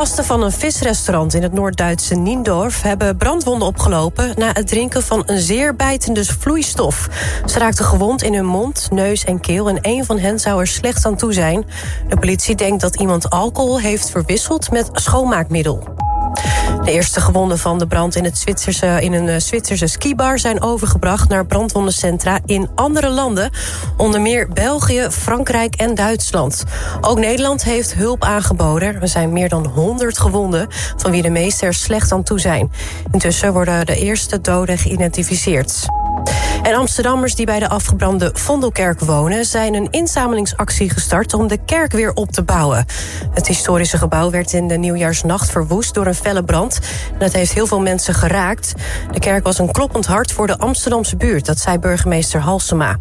Gasten van een visrestaurant in het Noord-Duitse Niendorf... hebben brandwonden opgelopen na het drinken van een zeer bijtende vloeistof. Ze raakten gewond in hun mond, neus en keel... en een van hen zou er slecht aan toe zijn. De politie denkt dat iemand alcohol heeft verwisseld met schoonmaakmiddel. De eerste gewonden van de brand in, het Zwitserse, in een eh, Zwitserse skibar... zijn overgebracht naar brandwondencentra in andere landen. Onder meer België, Frankrijk en Duitsland. Ook Nederland heeft hulp aangeboden. Er zijn meer dan 100 gewonden, van wie de meeste er slecht aan toe zijn. Intussen worden de eerste doden geïdentificeerd. En Amsterdammers die bij de afgebrande Vondelkerk wonen... zijn een inzamelingsactie gestart om de kerk weer op te bouwen. Het historische gebouw werd in de nieuwjaarsnacht verwoest door een felle brand. En dat heeft heel veel mensen geraakt. De kerk was een kloppend hart voor de Amsterdamse buurt... dat zei burgemeester Halsema.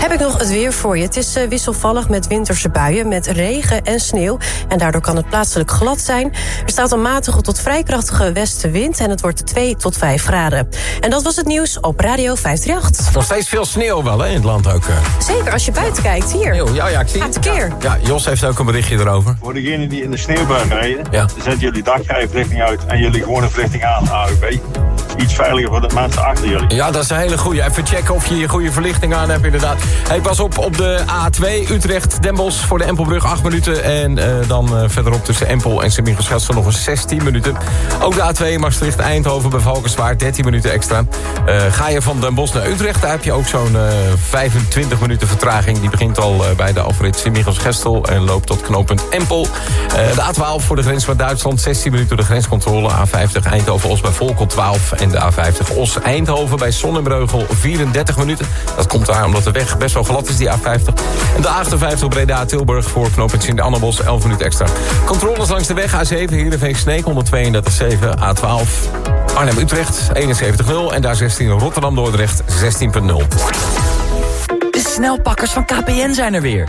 Heb ik nog het weer voor je. Het is uh, wisselvallig met winterse buien, met regen en sneeuw. En daardoor kan het plaatselijk glad zijn. Er staat een matige tot vrij krachtige westenwind... en het wordt 2 tot 5 graden. En dat was het nieuws op Radio 538. Nog steeds veel sneeuw wel, hè, in het land ook. uh. Zeker, als je buiten kijkt. Hier. Sneeuw, ja, ja, ik zie Gaat het. tekeer. Ja, Jos heeft ook een berichtje erover. Voor degenen die in de sneeuwbui rijden, Ja. zet jullie dakrijverlichting uit en jullie gewone verlichting aan, AUB. Iets veiliger voor de mensen achter jullie. Ja, dat is een hele goeie. Even checken of je je goede verlichting aan hebt, inderdaad. Hey, pas op, op de A2 Utrecht, Den Bosch voor de Empelbrug 8 minuten. En eh, dan eh, verderop tussen Empel en Sint-Michiels nog eens 16 minuten. Ook de A2 Maastricht-Eindhoven bij Valkenswaard, 13 minuten extra. Eh, ga je van Den naar Utrecht, daar heb je ook zo'n eh, 25 minuten vertraging. Die begint al bij de afrit Sint-Michiels-Gestel en loopt tot knooppunt Empel. De A12 voor de grens met Duitsland, 16 minuten de grenscontrole. A50 Eindhoven-Os bij Volkel 12 en de A50 Os-Eindhoven bij Sonnenbreugel 34 minuten. Dat komt daar omdat de weg best wel glad is, die A50. En de A58 Breda-Tilburg voor knooppunt Sint-Annabos 11 minuten extra. Controles langs de weg A7 Heerenveen-Sneek 132,7 A12 Arnhem-Utrecht 71,0 en daar 16 Rotterdam-Dordrecht 16,0. De snelpakkers van KPN zijn er weer.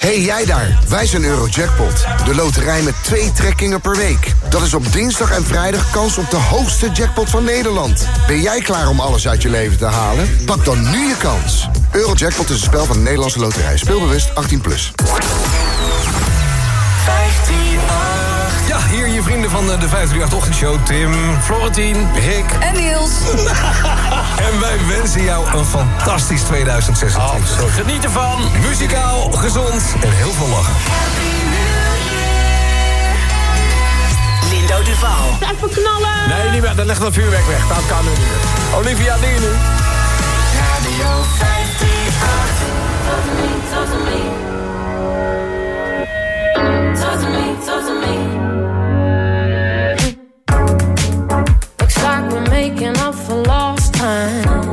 Hey jij daar, wij zijn Eurojackpot. De loterij met twee trekkingen per week. Dat is op dinsdag en vrijdag kans op de hoogste jackpot van Nederland. Ben jij klaar om alles uit je leven te halen? Pak dan nu je kans. Eurojackpot is een spel van de Nederlandse loterij. Speelbewust 18+. Plus. Van de 538 Ochtendshow. Tim, Florentien, Rick. En Niels. En wij wensen jou een fantastisch 2026. Geniet ervan. Muzikaal, gezond en heel veel lachen. Lindo Duval. Even knallen. Nee, niet meer. Dan legt dat vuurwerk weg. Dat kan nu niet meer. Olivia Dean. Looks making up for lost time.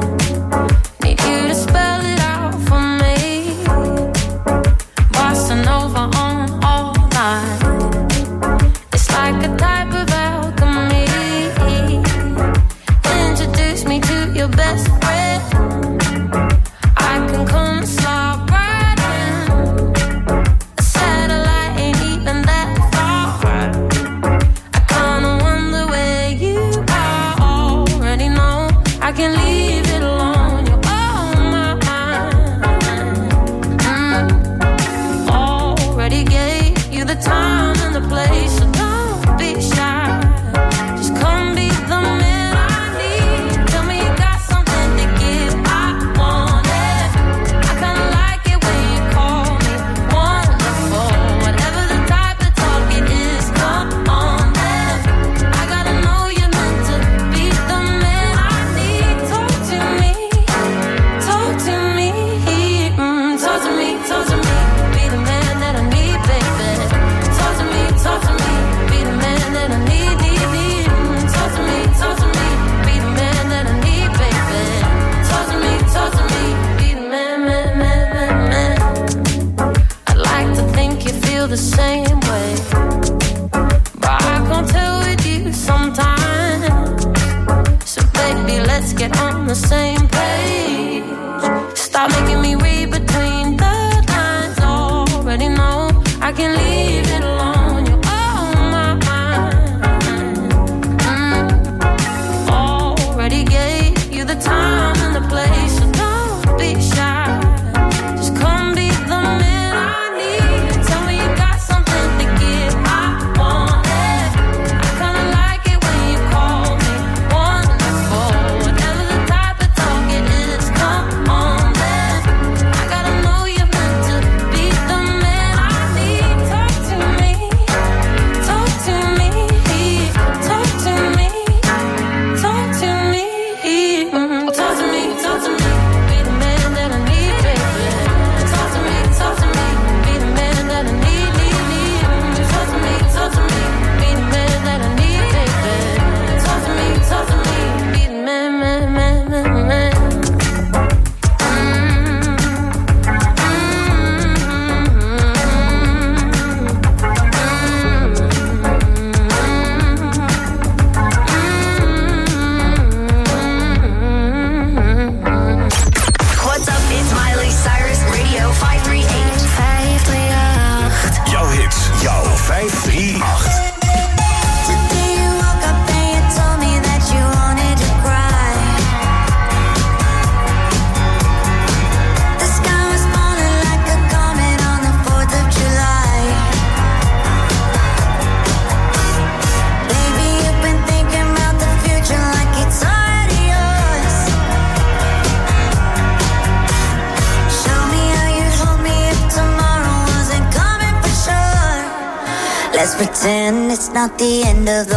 not the end of the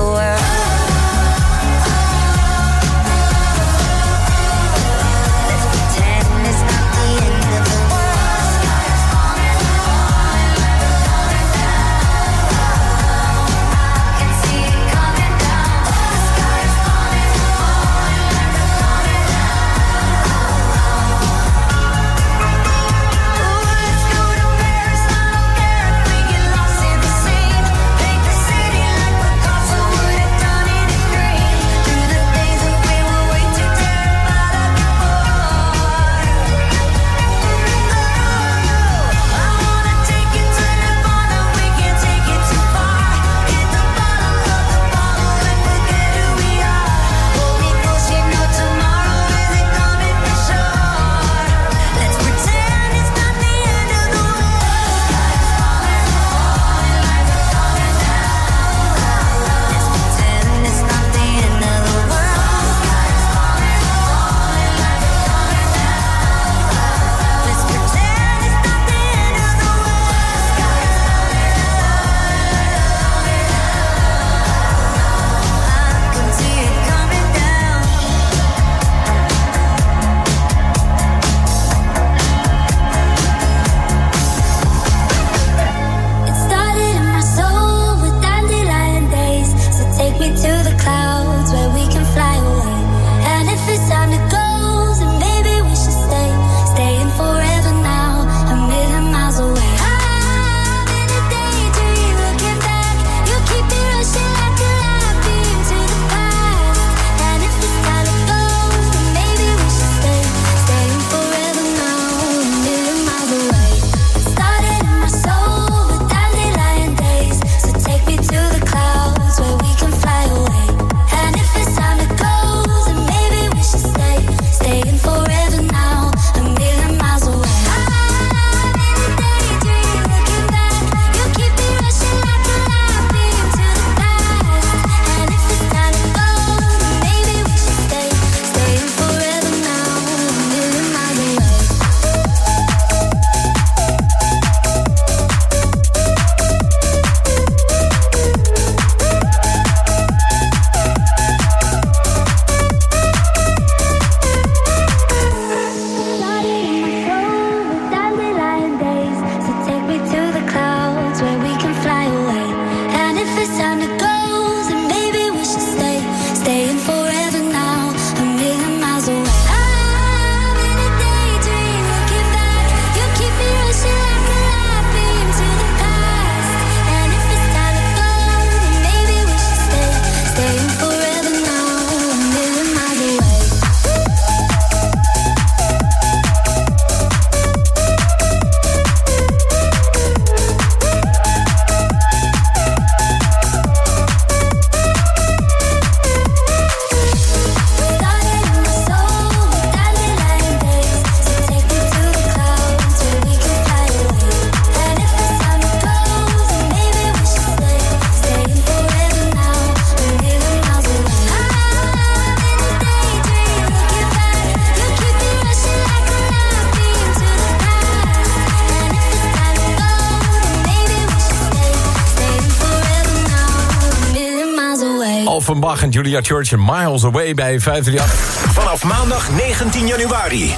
van Bach en Julia Church en Miles Away bij 538. Vanaf maandag 19 januari.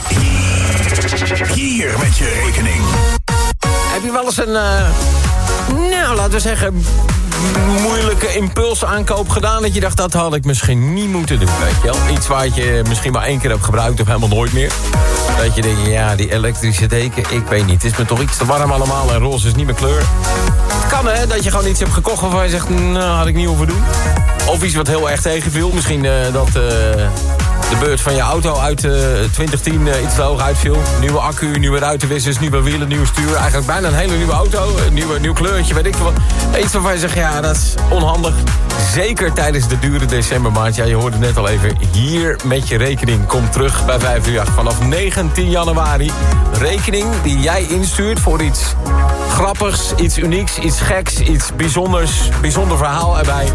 Hier met je rekening. Heb je wel eens een, eh, nou laten we zeggen, moeilijke impulsaankoop gedaan... dat je dacht, dat had ik misschien niet moeten doen, weet je wel? Iets wat je misschien maar één keer hebt gebruikt of helemaal nooit meer. Dat je denkt, ja, die elektrische deken, ik weet niet. Het is me toch iets te warm allemaal en roze is niet mijn kleur. Het kan, hè, dat je gewoon iets hebt gekocht waarvan je zegt... nou, had ik niet hoeven doen. Of iets wat heel erg tegenviel. Misschien eh, dat... eh, de beurt van je auto uit eh, 2010 eh, iets te hoog uitviel. Nieuwe accu, nieuwe ruitenwissers, nieuwe wielen, nieuw stuur. Eigenlijk bijna een hele nieuwe auto. Nieuwe, nieuw kleurtje, weet ik veel wat. Iets waarvan je zegt, ja, dat is onhandig. Zeker tijdens de dure decembermaand. Ja, je hoorde net al even. Hier met je rekening. Kom terug bij 538 vanaf 19 januari. Rekening die jij instuurt voor iets grappigs, iets unieks, iets geks, iets bijzonders. Bijzonder verhaal erbij.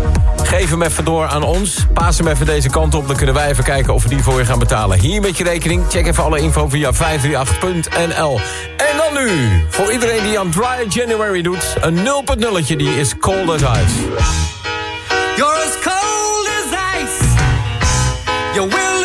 Geef hem even door aan ons. Paas hem even deze kant op. Dan kunnen wij even kijken of we die voor je gaan betalen. Hier met je rekening. Check even alle info via 538.nl. En dan nu, voor iedereen die aan Dry January doet... een 0.0'tje, die is cold as ice. You're as cold as ice. You're willing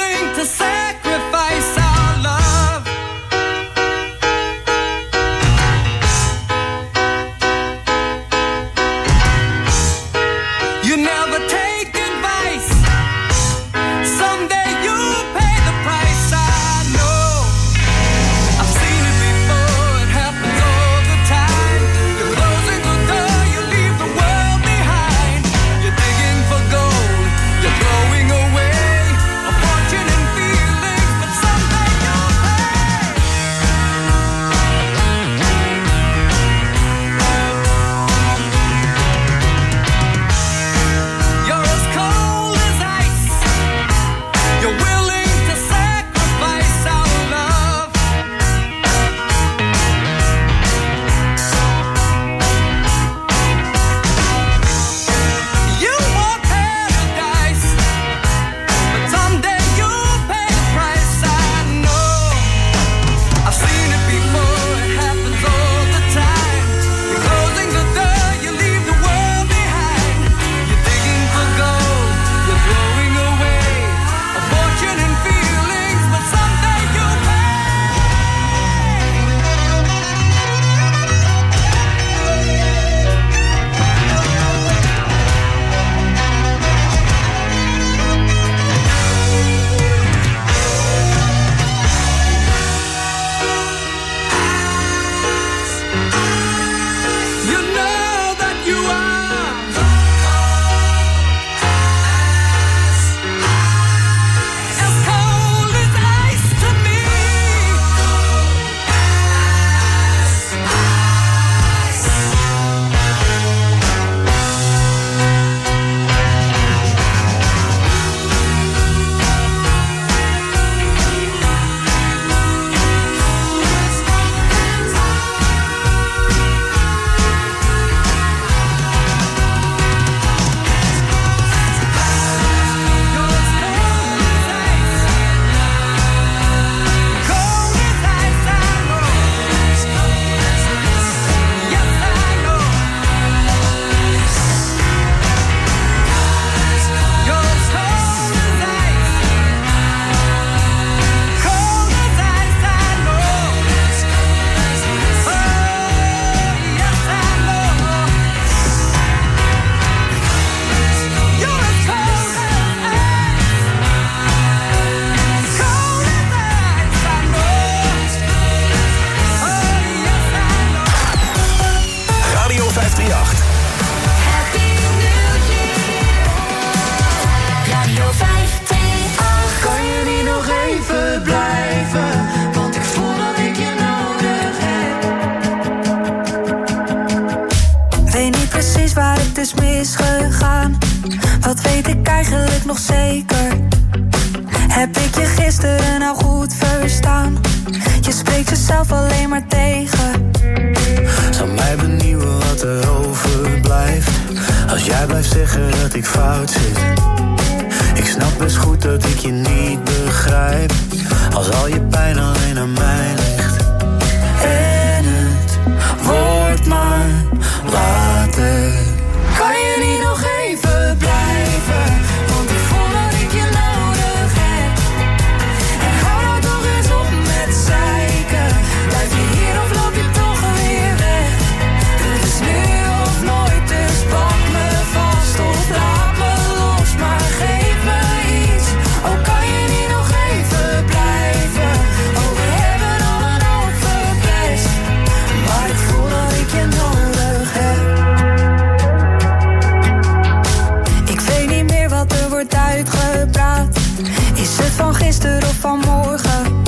Is het van gisteren of van morgen?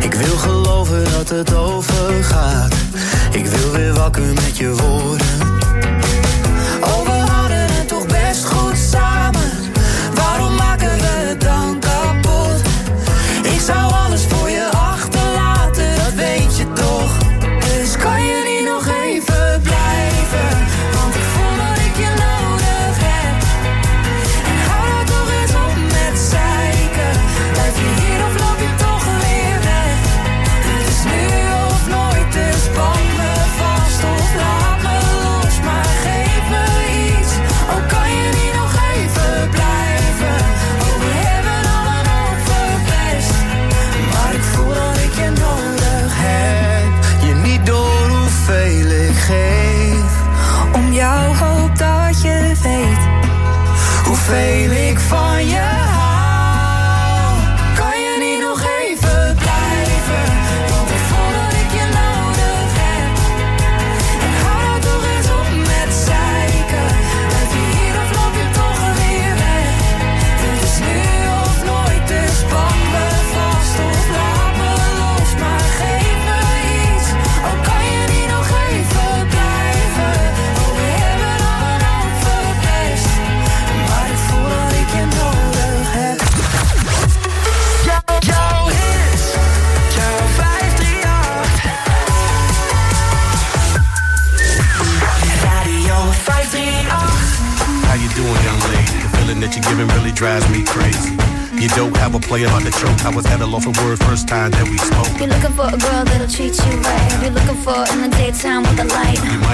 Ik wil geloven dat het overgaat. Ik wil weer wakker met je woorden. Drives me crazy. You don't have a play about the choke. I was at a loss for words first time that we spoke. You're looking for a girl that'll treat you right. You're looking for in the daytime with the light.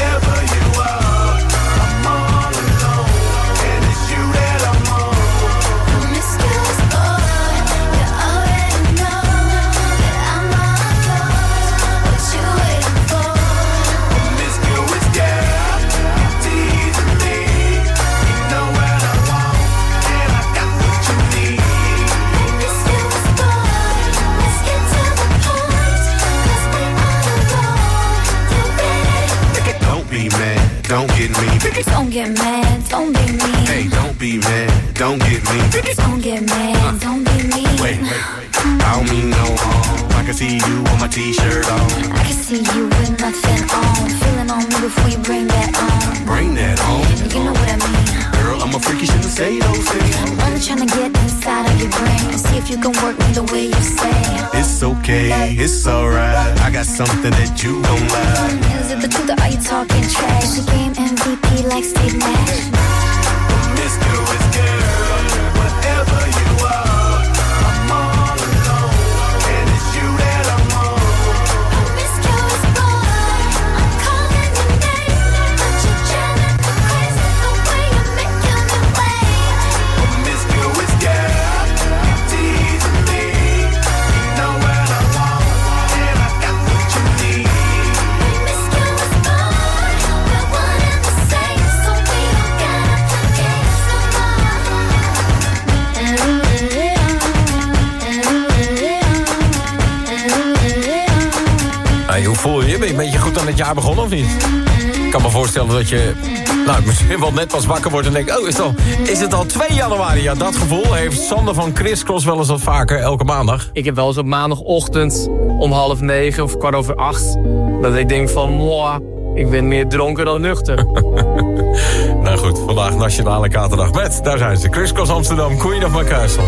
whatever you Don't get mad, don't be mean. Hey, don't be mad, don't get me. Don't get mad, don't be mean. Wait, wait, I don't mean no harm. I can see you with my t-shirt on. I can see you with nothing on. Feeling on me before you bring that on. Bring that on. You know what I mean. Girl, I'm a freaky, shouldn't say those things. I'm only trying to get inside of your brain see if you can work me the way you say. It's okay, it's alright. I got something that you don't like. Is it the truth or are you talking trash? The game MVP like Steve Nash. Promiscuous girl, whatever you are, ben je een beetje goed aan het jaar begonnen, of niet? Ik kan me voorstellen dat je nou, misschien wel net pas wakker wordt en denkt... oh, is het, al, is het al 2 januari? Ja, dat gevoel heeft Sander van Crisscross wel eens wat vaker elke maandag. Ik heb wel eens op maandagochtend om half negen of kwart over acht... dat ik denk van, ik ben meer dronken dan nuchter. nou goed, vandaag Nationale Katerdag met... daar zijn ze, Crisscross Amsterdam, Queen of Macassel.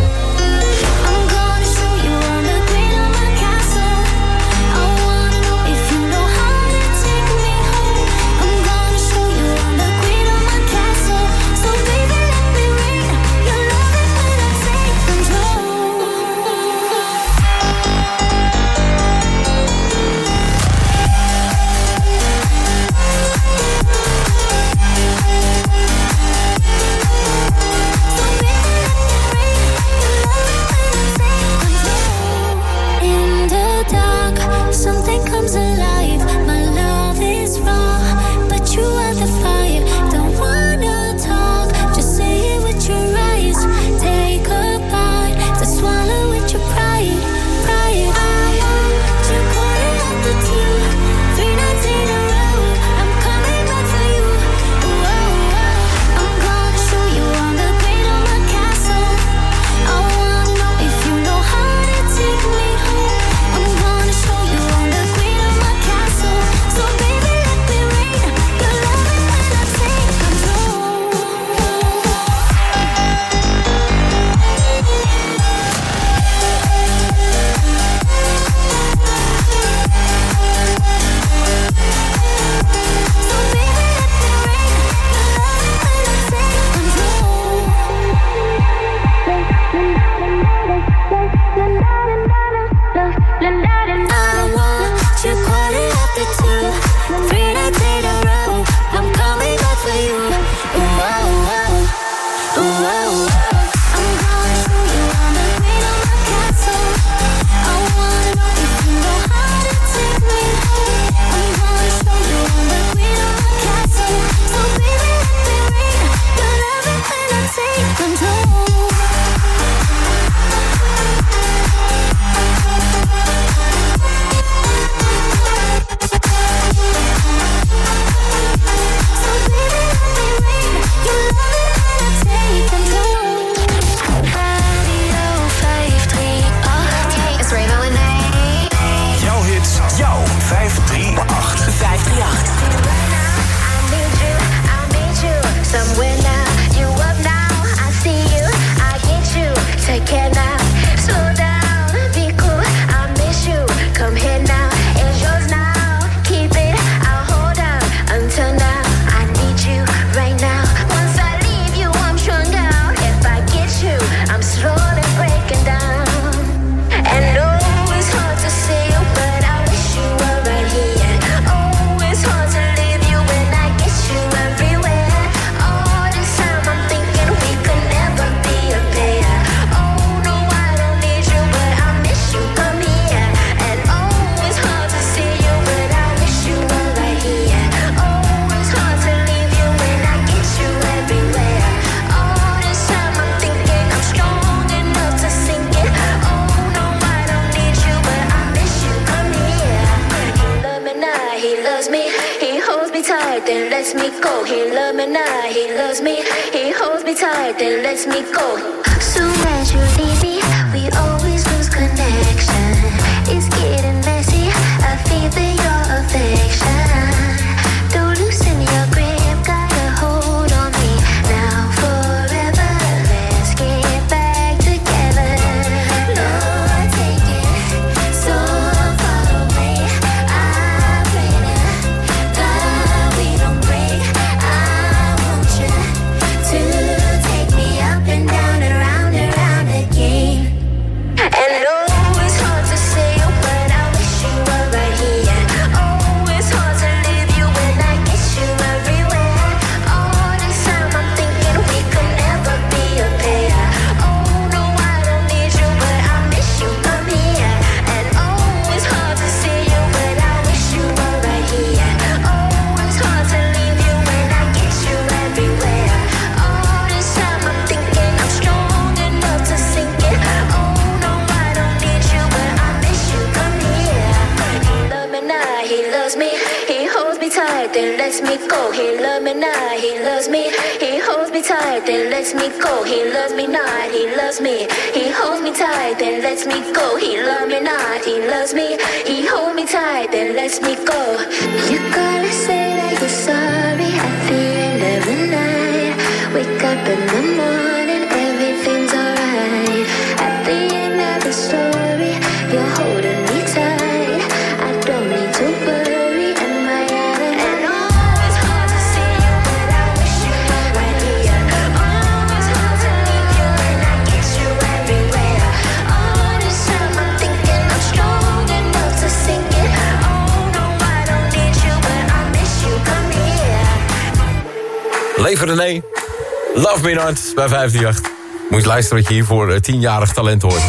Not bij 538. Moet je luisteren wat je hier voor eh, tienjarig talent hoort.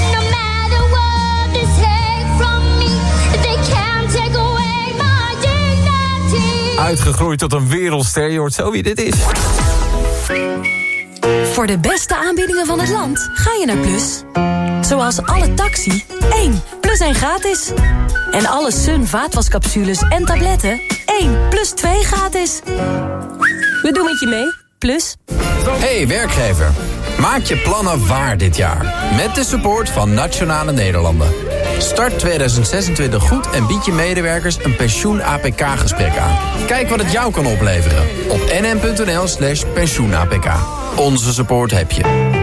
Uitgegroeid tot een wereldster, je hoort zo wie dit is. Voor de beste aanbiedingen van het land ga je naar Plus. Zoals alle taxi, 1 plus 1 gratis. En alle Sun vaatwascapsules en tabletten, 1 plus 2 gratis. We doen het je mee, Plus. Hey werkgever, maak je plannen waar dit jaar. Met de support van Nationale Nederlanden. Start 2026 goed en bied je medewerkers een pensioen-APK-gesprek aan. Kijk wat het jou kan opleveren op nm.nl slash pensioen-APK. Onze support heb je.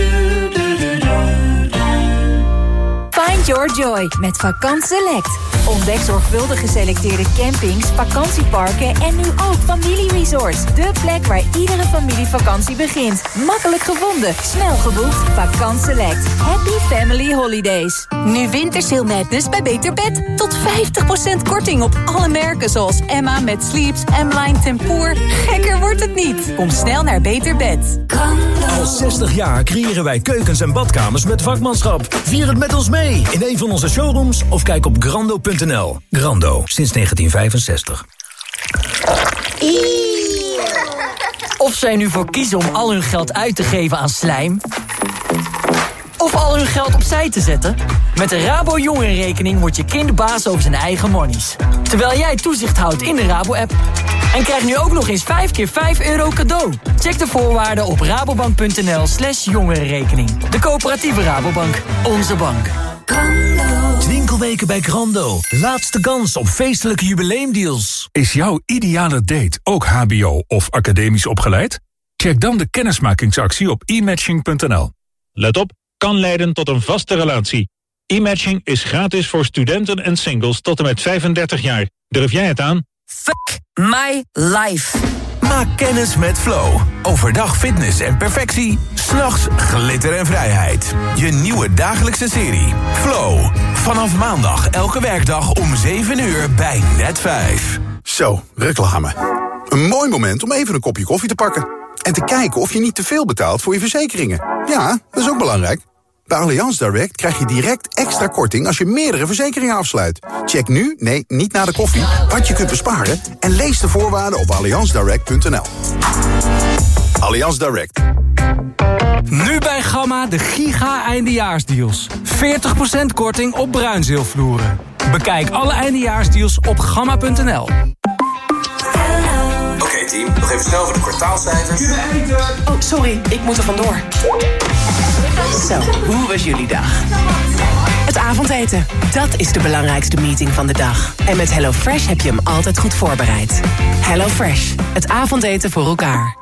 Find your joy met Vakant Select. Ontdek zorgvuldig geselecteerde campings, vakantieparken en nu ook familieresorts. De plek waar iedere familievakantie begint. Makkelijk gevonden, snel geboekt. Vakant Select. Happy Family Holidays. Nu Wintersail Madness bij Beter Bed. Tot 50% korting op alle merken zoals Emma met Sleeps, M-Line Tempoor. Gekker wordt het niet. Kom snel naar Beter Bed. Al 60 jaar creëren wij keukens en badkamers met vakmanschap. Vier het met ons mee in een van onze showrooms of kijk op grando.nl. Grando, sinds 1965. Of zij nu voor kiezen om al hun geld uit te geven aan slijm... of al hun geld opzij te zetten... met de Rabo Jongerenrekening wordt je kind baas over zijn eigen monies. Terwijl jij toezicht houdt in de Rabo-app. En krijg nu ook nog eens 5 keer 5 euro cadeau. Check de voorwaarden op rabobank.nl slash jongerenrekening. De coöperatieve Rabobank. Onze bank. Winkelweken bij Grando. Laatste kans op feestelijke jubileumdeals. Is jouw ideale date ook hbo of academisch opgeleid? Check dan de kennismakingsactie op e-matching.nl. Let op, kan leiden tot een vaste relatie. E-matching is gratis voor studenten en singles tot en met 35 jaar. Durf jij het aan? Fuck my life. Maak kennis met Flow. Overdag fitness en perfectie. S'nachts glitter en vrijheid. Je nieuwe dagelijkse serie. Flow. Vanaf maandag elke werkdag om 7 uur bij Net 5. Zo, reclame. Een mooi moment om even een kopje koffie te pakken. En te kijken of je niet te veel betaalt voor je verzekeringen. Ja, dat is ook belangrijk. Bij Allianz Direct krijg je direct extra korting als je meerdere verzekeringen afsluit. Check nu, nee, niet na de koffie, wat je kunt besparen... en lees de voorwaarden op allianzdirect.nl. Allianz Direct. Nu bij Gamma de giga eindejaarsdeals. 40% korting op bruinzeelvloeren. Bekijk alle eindejaarsdeals op gamma.nl. Oké team, nog even snel voor de kwartaalcijfers. Oh, sorry, ik moet er vandoor. Zo, hoe was jullie dag? Het avondeten, dat is de belangrijkste meeting van de dag. En met HelloFresh heb je hem altijd goed voorbereid. HelloFresh, het avondeten voor elkaar.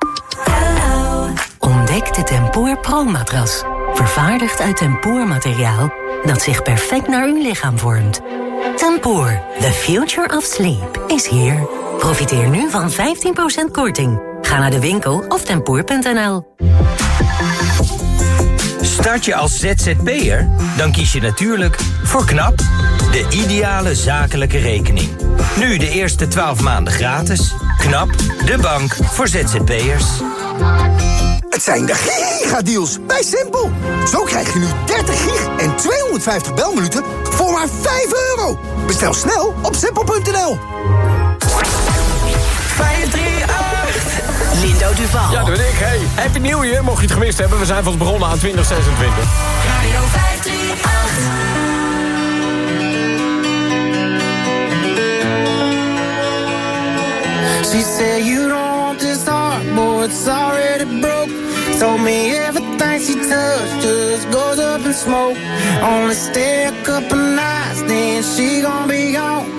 Ontdek de Tempoor Pro-matras. Vervaardigd uit tempoormateriaal dat zich perfect naar uw lichaam vormt. Tempoor, the future of sleep, is hier. Profiteer nu van 15% korting. Ga naar de winkel of tempoor.nl. Start je als ZZP'er? Dan kies je natuurlijk voor KNAP, de ideale zakelijke rekening. Nu de eerste 12 maanden gratis. KNAP, de bank voor ZZP'ers. Het zijn de gigadeals bij Simpel. Zo krijg je nu 30 gig en 250 belminuten voor maar 5 euro. Bestel snel op simpel.nl. Lindo Duval. Ja, dat ben ik. Hey, happy new year, mocht je het gemist hebben. We zijn vast begonnen aan 2026. Radio 538. She said, You don't want this heart, boy, it's already broke. Told me everything she touched just goes up in smoke. Only stay a couple nights, then she gonna be gone.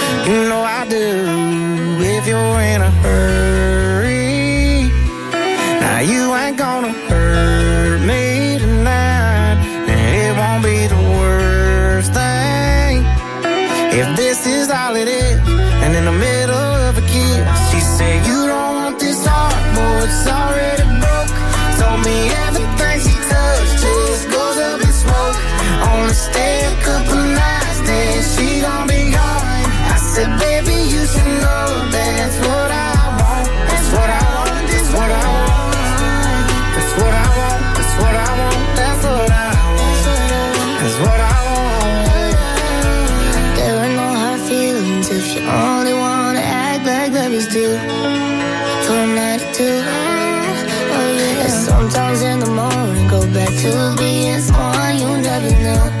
You I do. If you're in a hurry, now you ain't gonna hurt. to be as one, you never know.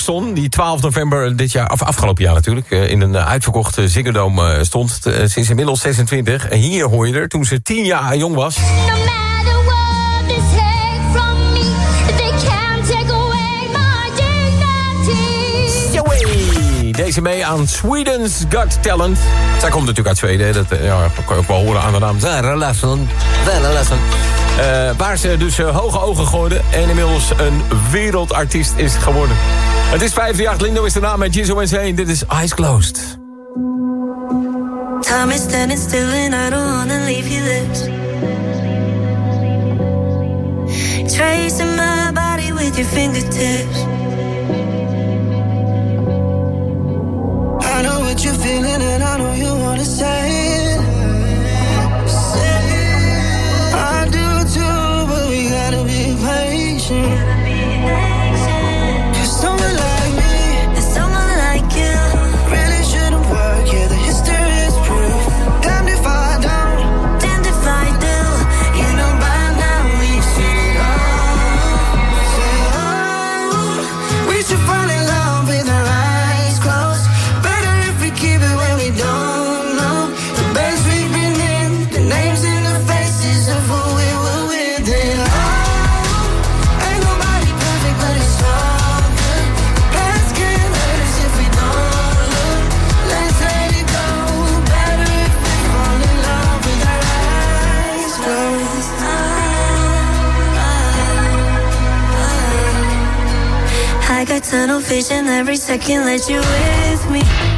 Zara Larsson... die 12 november dit jaar, of afgelopen jaar natuurlijk... eh, in een eh, uitverkochte Ziggo Dome eh, stond. Sinds inmiddels 26. En hier hoor je er toen ze 10 jaar jong was. Deze mee aan Sweden's Got Talent. Zij komt natuurlijk uit Zweden. Dat ja, kan je ook wel horen aan de naam Larsson. Eh, waar ze dus hoge ogen gooide en inmiddels een wereldartiest is geworden. Het is 538, Lindo is de naam met Jizzo en Zane. Dit is Eyes Closed. Time is standing still and I don't wanna leave you this. Tracing my body with your fingertips. I know what you're feeling and I know you wanna say it. Say it. I do too, but we gotta be patient. Vision every second, let you with me.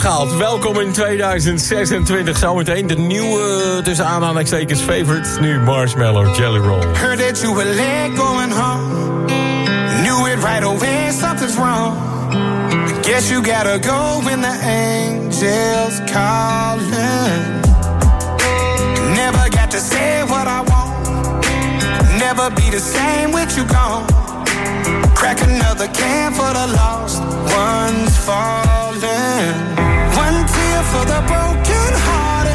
Welkom in 2026. Zometeen de nieuwe, tussen aanhalingstekens, favorite. Nu Marshmallow Jelly Roll. Heard that you were late going home. Knew it right away, something's wrong. Guess you gotta go when the angels calling. Never got to say what I want. Never be the same with you gone. Crack another can for the lost ones falling. for the broken hearted.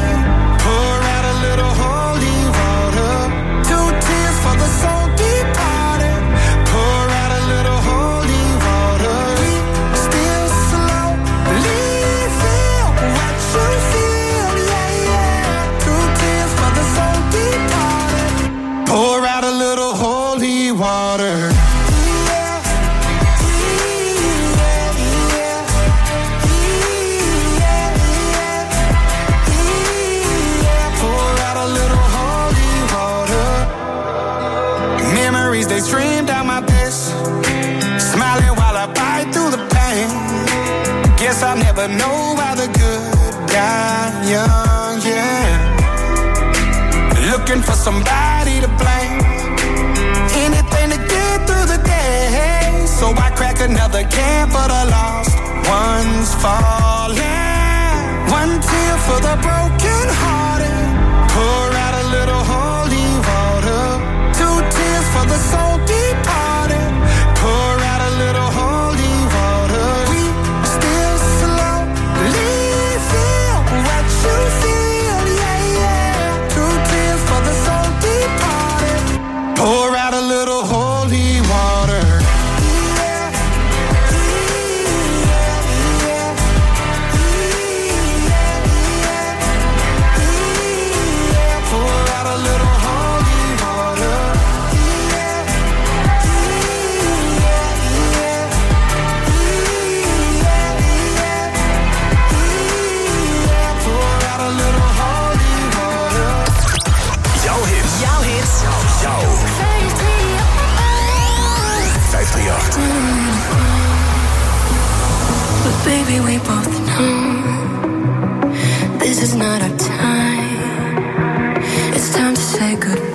it's time to say goodbye.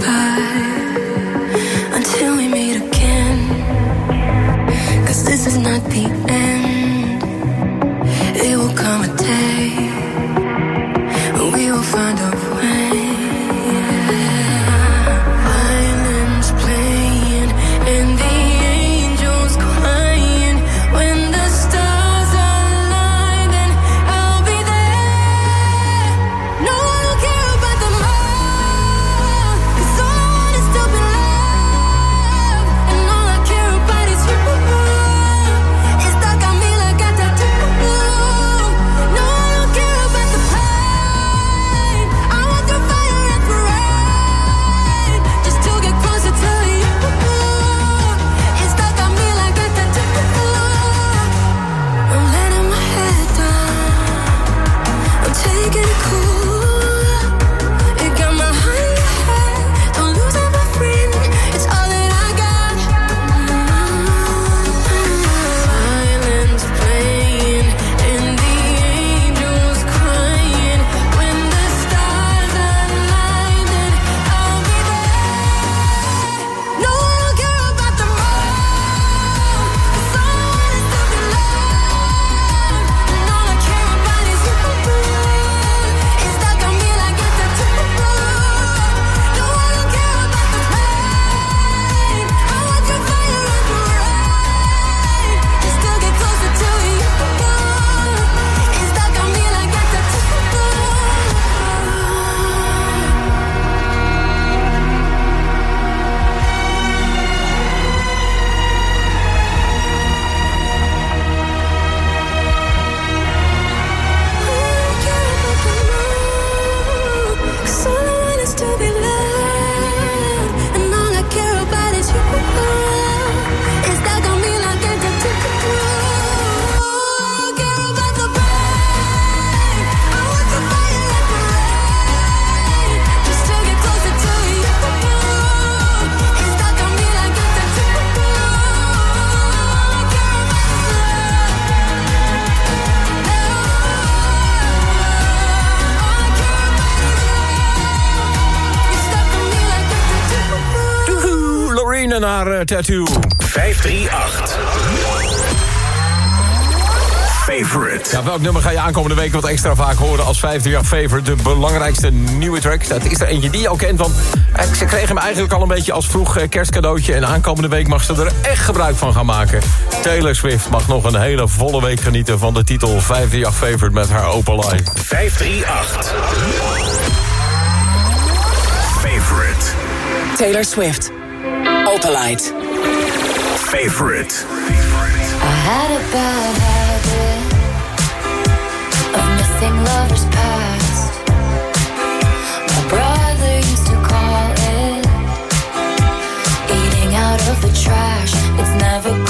haar eh, tattoo. 538. Favorite. Welk nummer ga je aankomende week wat extra vaak horen als 538 Favorite? De belangrijkste nieuwe track. Dat is er eentje die je al kent, want eh, ze kreeg hem eigenlijk al een beetje als vroeg eh, kerstcadeautje. En aankomende week mag ze er echt gebruik van gaan maken. Taylor Swift mag nog een hele volle week genieten van de titel 538 Favorite met haar open line. 538. Favorite. Taylor Swift. Opalite. Favorite. I had a bad habit of missing lovers past. My brother used to call it eating out of the trash. It's never.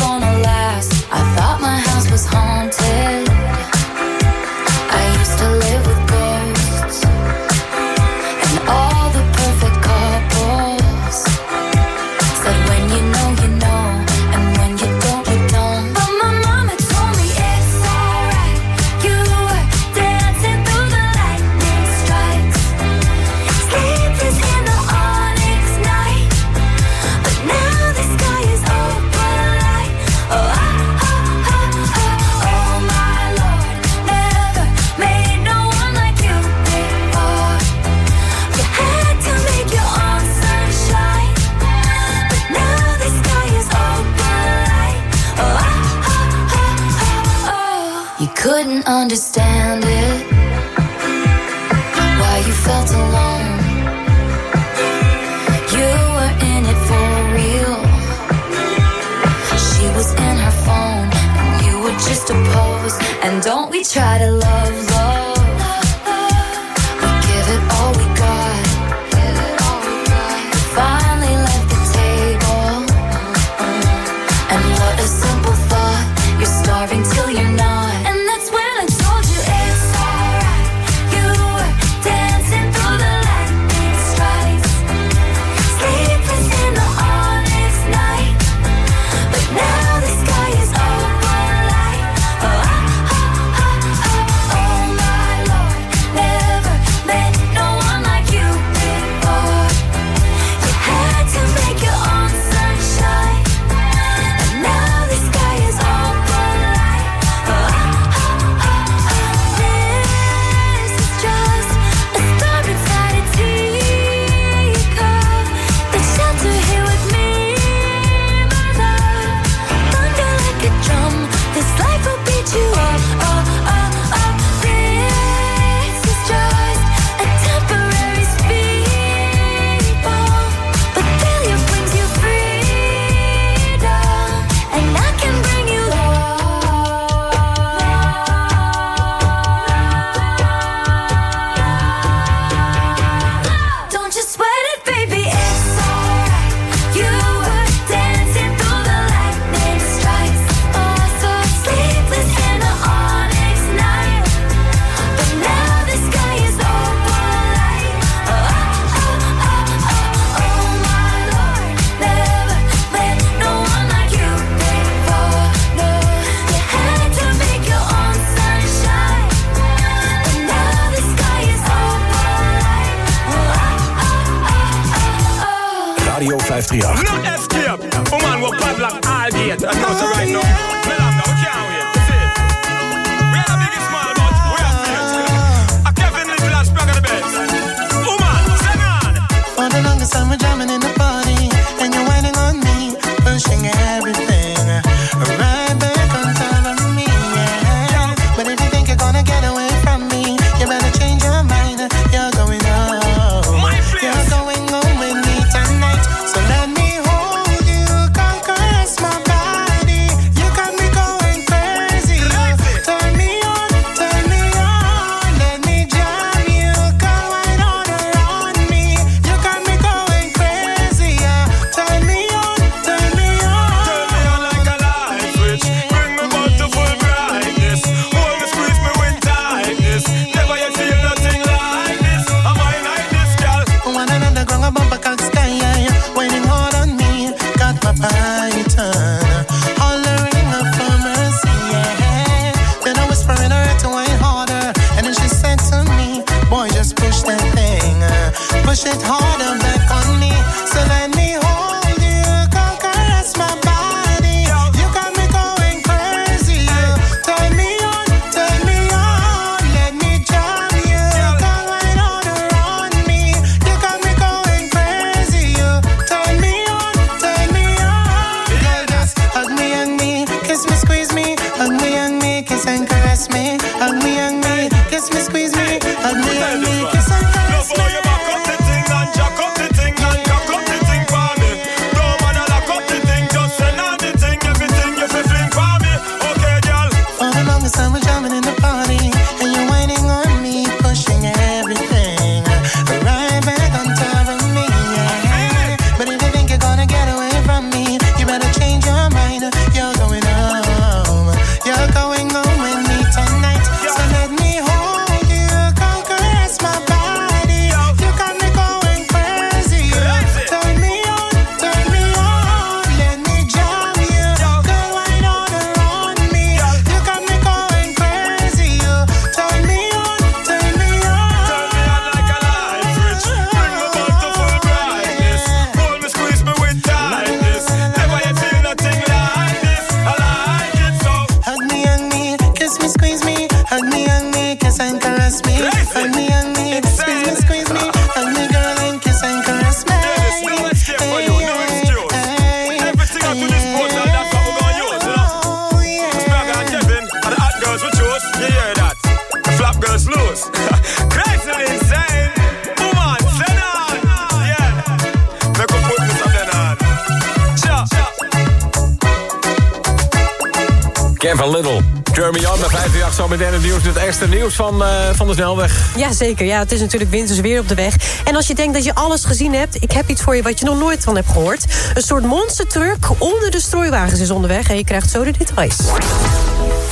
Jeremy on met 538 zo meteen het nieuws. Het eerste nieuws van, eh, van de snelweg. Ja, zeker. Ja, het is natuurlijk winters weer op de weg. En als je denkt dat je alles gezien hebt... ik heb iets voor je wat je nog nooit van hebt gehoord. Een soort monstertruck onder de strooiwagens is onderweg... en je krijgt zo de details.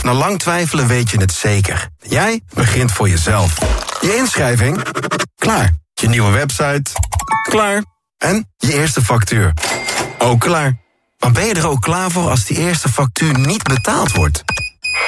Na lang twijfelen weet je het zeker. Jij begint voor jezelf. Je inschrijving? Klaar. Je nieuwe website? Klaar. En je eerste factuur? Ook klaar. Maar ben je er ook klaar voor als die eerste factuur niet betaald wordt?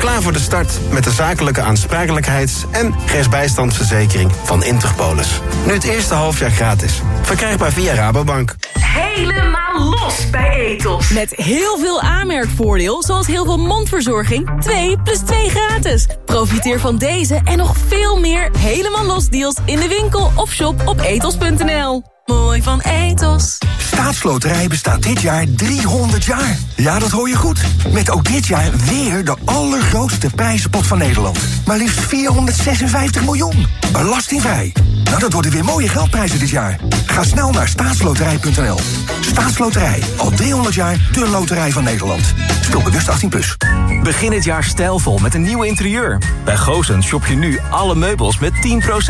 Klaar voor de start met de zakelijke aansprakelijkheids- en rechtsbijstandsverzekering van Interpolis. Nu het eerste halfjaar gratis. Verkrijgbaar via Rabobank. Helemaal los bij Ethos. Met heel veel aanmerkvoordeel, zoals heel veel mondverzorging. 2 plus 2 gratis. Profiteer van deze en nog veel meer helemaal los deals in de winkel of shop op ethos.nl. Mooi van Ethos. Staatsloterij bestaat dit jaar 300 jaar. Ja, dat hoor je goed. Met ook dit jaar weer de allergrootste prijzenpot van Nederland. Maar liefst 456 miljoen. Belastingvrij. Nou, dat worden weer mooie geldprijzen dit jaar. Ga snel naar staatsloterij.nl. Staatsloterij. Al 300 jaar de loterij van Nederland. Speel bewust 18+. Plus. Begin het jaar stijlvol met een nieuw interieur. Bij Goosens shop je nu alle meubels met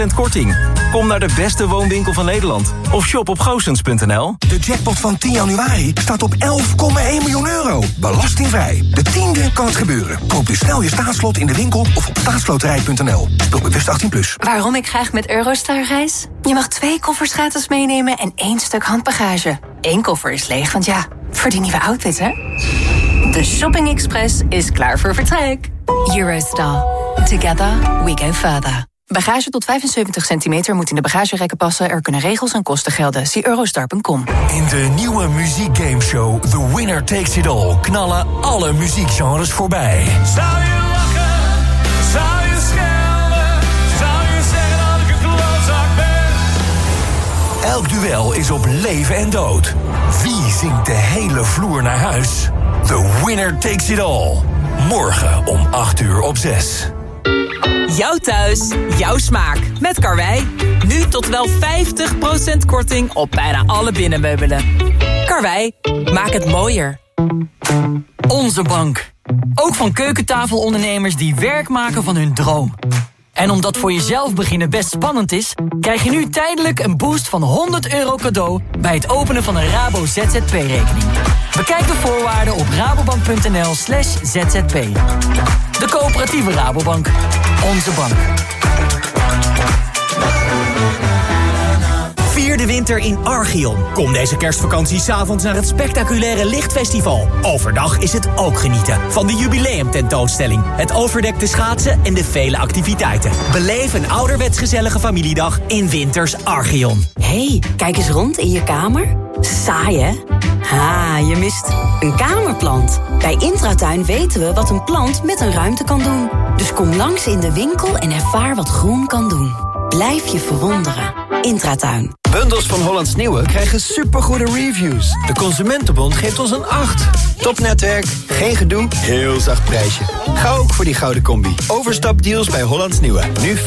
10% korting. Kom naar de beste woonwinkel van Nederland. Of shop op goosens.nl. De jackpot van 10 januari staat op 11,1 miljoen euro. Belastingvrij. De tiende kan het gebeuren. Koop dus snel je staatslot in de winkel of op staatsloterij.nl. Speel bewust 18+. Plus. Waarom ik graag met Eurostar reis? Je mag twee koffers gratis meenemen en één stuk handbagage. Eén koffer is leeg, want ja, voor die nieuwe outfit, hè? De Shopping Express is klaar voor vertrek. Eurostar. Together we go further. Bagage tot 75 centimeter moet in de bagagerekken passen. Er kunnen regels en kosten gelden. Zie eurostar.com. In de nieuwe muziekgameshow The Winner Takes It All... knallen alle muziekgenres voorbij. Zou je lachen? Zou je schelden? Zou je zeggen dat ik een klootzak ben? Elk duel is op leven en dood. Wie zingt de hele vloer naar huis? The Winner Takes It All. Morgen om 8 uur op 6. Jouw thuis, jouw smaak. Met Karwei. Nu tot wel 50% korting op bijna alle binnenmeubelen. Karwei, maak het mooier. Onze bank. Ook van keukentafelondernemers die werk maken van hun droom. En omdat voor jezelf beginnen best spannend is... krijg je nu tijdelijk een boost van 100 euro cadeau... bij het openen van een Rabo ZZP-rekening. Bekijk de voorwaarden op rabobank.nl slash zzp. De coöperatieve Rabobank. Onze bank. De winter in Archeon. Kom deze kerstvakantie s'avonds naar het spectaculaire Lichtfestival. Overdag is het ook genieten van de jubileumtentoonstelling, het overdekte schaatsen en de vele activiteiten. Beleef een ouderwets gezellige familiedag in Winters Archeon. hey, kijk eens rond in je kamer. Saai, hè? Ha, je mist een kamerplant. Bij Intratuin weten we wat een plant met een ruimte kan doen. Dus kom langs in de winkel en ervaar wat groen kan doen. Blijf je verwonderen. Intratuin. Bundels van Hollands Nieuwe krijgen supergoede reviews. De Consumentenbond geeft ons een 8. Topnetwerk, geen gedoe, heel zacht prijsje. Ga ook voor die gouden combi. Overstapdeals bij Hollands Nieuwe. Nu 15.000